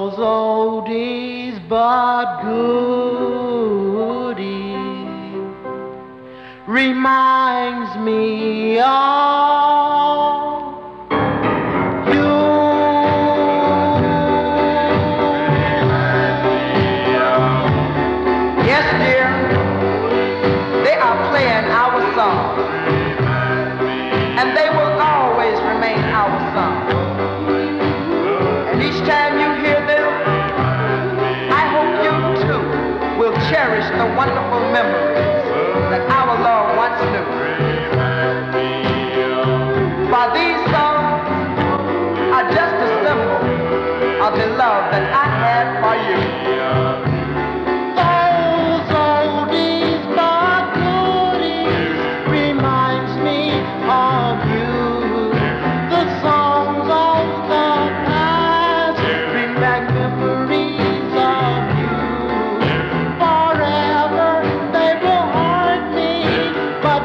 Those oldies but goodies reminds me of you. The songs the back memories of you. Forever they will